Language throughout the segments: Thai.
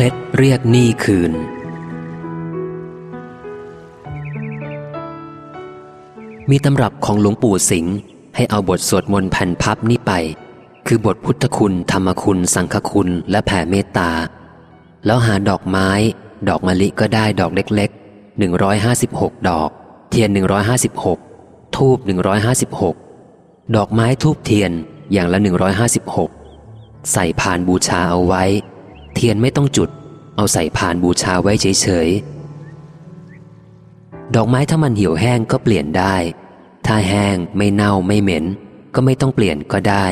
เคล็ดเรียกหนี้คืน มีตำรับของหลวงปู่สิงห์ให้เอาบทสวดมนต์แผ่นพับนี้ไป คือบทพุทธคุณ ธรรมคุณ สังฆคุณและแผ่เมตตา แล้วหาดอกไม้ ดอกมะลิก็ได้ดอกเล็กๆ 156 ดอก เทียน 156 ทูบ156 ดอกไม้ทูบเทียนอย่างละ 156 ใส่พานบูชาเอาไว้ เทียนไม่ต้องจุด เอาใส่พานบูชาไว้เฉยๆ ดอกไม้ถ้ามันเหี่ยวแห้งก็เปลี่ยนได้ ถ้าแห้งไม่เน่าไม่เหม็น ก็ไม่ต้องเปลี่ยนก็ได้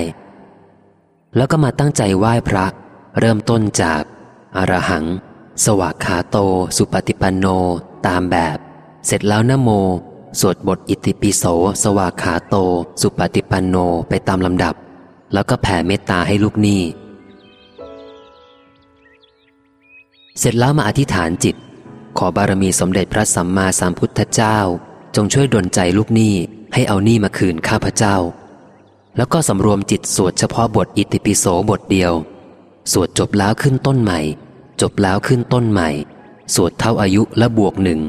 แล้วก็มาตั้งใจไหว้พระ เริ่มต้นจากอรหัง สวากขาโต สุปฏิปันโน ตามแบบ เสร็จแล้วนโม สวดบทอิติปิโส สวากขาโต สุปฏิปันโนไปตามลำดับ แล้วก็แผ่เมตตาให้ลูกหนี้ เสร็จแล้วมาอธิษฐานจิต ขอบารมีสมเด็จพระสัมมาสัมพุทธเจ้า จงช่วยดลใจลูกหนี้ให้เอาหนี้มาคืนข้าพเจ้า แล้วก็สำรวมจิตสวดเฉพาะบทอิติปิโสบทเดียว สวดจบแล้วขึ้นต้นใหม่ จบแล้วขึ้นต้นใหม่ สวดเท่าอายุและบวกหนึ่ง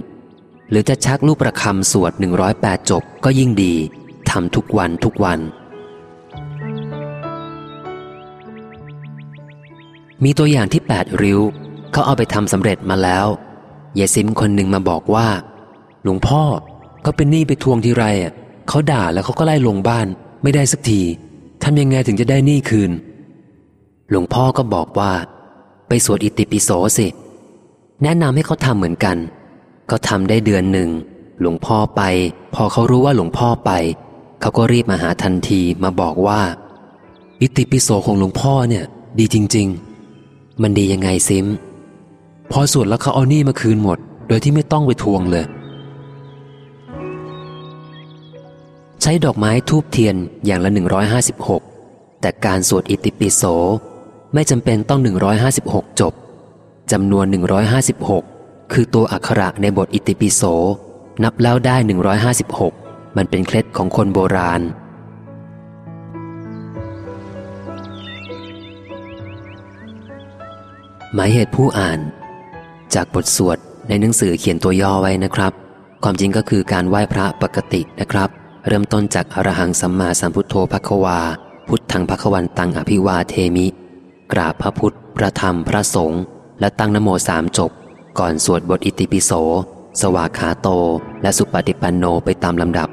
หรือจะชักลูกประคำสวด 108 จบก็ยิ่งดีทำทุกวันทุกวัน มีตัวอย่างที่ 8 ริ้ว เขาเอาไปทำสำเร็จมาแล้วยายซิมคนหนึ่งมาบอกว่า หลวงพ่อก็เป็นหนี้ไปทวงทีไรอะเขาด่าแล้วเขาก็ไล่ลงบ้านไม่ได้สักทีทำยังไงถึงจะได้หนี้คืน หลวงพ่อก็บอกว่า ไปสวดอิติปิโสสิ แนะนำให้เขาทำเหมือนกันก็ทำได้เดือนหนึ่ง หลวงพ่อไป พอเขารู้ว่าหลวงพ่อไป เขาก็รีบมาหาทันทีมาบอกว่า อิติปิโสของหลวงพ่อเนี่ย ดีจริง ๆ มันดียังไงซิม พอสวดแล้วเขาเอาหนี้มาคืนหมด โดยที่ไม่ต้องไปทวงเลย ใช้ดอกไม้ทูบเทียนอย่างละ 156 แต่การสวดอิติปิโสไม่จำเป็นต้อง 156 จบจำนวน 156 คือตัวอักขระในบทอิติปิโส นับแล้วได้ 156 มันเป็นเคล็ดของคนโบราณหมายเหตุผู้อ่าน จากบทสวดในหนังสือเขียนตัวย่อไว้นะครับ ความจริงก็คือการไหว้พระปกตินะครับ เริ่มต้นจากอรหังสัมมาสัมพุทโธภควา พุทธังภควันตังอภิวาเทมิ กราบพระพุทธ พระธรรมพระสงฆ์และตั้งนโมสามจบ ก่อนสวดบทอิติปิโส สวากขาโต และสุปฏิปันโนไปตามลำดับ